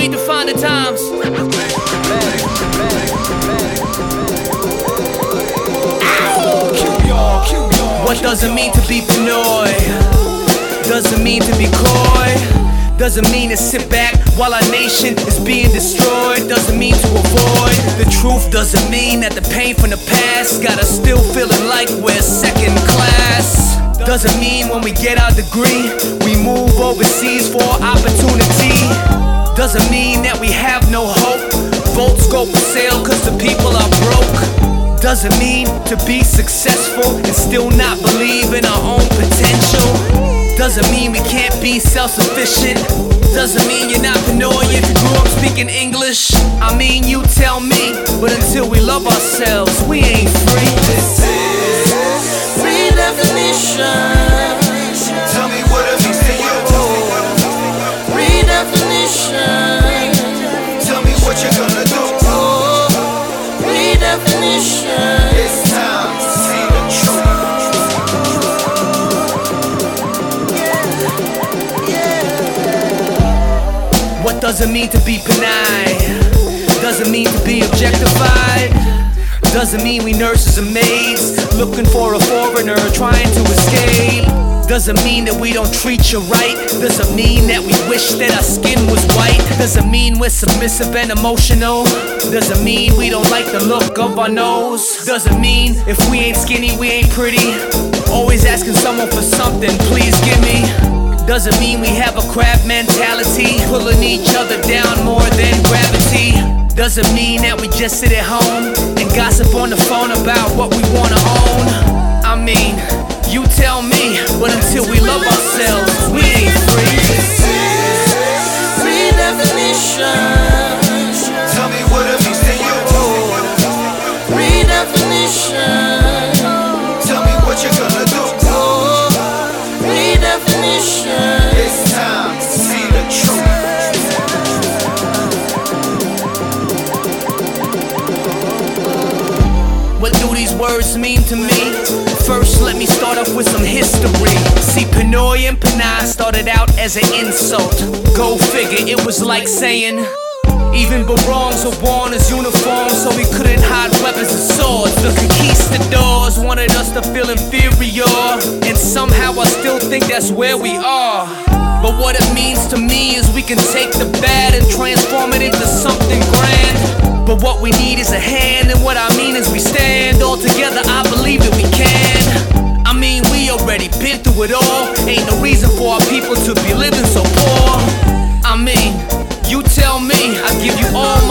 redefine the times. What does it mean to be Pinoy? Doesn't mean to be coy. Doesn't mean to sit back while our nation is being destroyed. Doesn't mean to avoid the truth. Doesn't mean that the pain from the past got us still feeling like we're second class. Doesn't mean when we get our degree, we move overseas for opportunity. Doesn't mean that we have no hope. Votes go for sale cause the people are broke. Doesn't mean to be successful and still not believe in our own potential. Doesn't mean we can't be self sufficient. Doesn't mean you're not Pinoy if you grew up speaking English. I mean, you tell me. But until we love ourselves, we ain't Redefinition. It's time to see the truth. What does it mean to be Pinay? Doesn't mean to be objectified. Doesn't mean we nurses and maids looking for a foreigner trying to escape. Doesn't mean that we don't treat you right. Doesn't mean that we wish that our skin was white. Doesn't mean we're submissive and emotional. Doesn't mean we don't like the look of our nose. Doesn't mean if we ain't skinny, we ain't pretty. Always asking someone for something, please give me. Doesn't mean we have a crab mentality, pulling each other down more than gravity. Doesn't mean that we just sit at home and gossip on the phone about what we wanna own. Redefinition. Tell me what it means to you. Redefinition. Tell me what you're gonna do. Oh, redefinition. It's time to see the truth. What do these words mean to me? First, let me start off with some history. See, Pinoy Pinay started out as an insult. Go figure, it was like saying. Even Barongs were worn as uniforms, so we couldn't hide weapons and swords. The conquistadors wanted us to feel inferior, and somehow I still think that's where we are. But what it means to me is we can take the bad and transform it into something grand. But what we need is a hand, and what I mean is we stand all together. I believe that we can. I mean, we already been through it all. give you all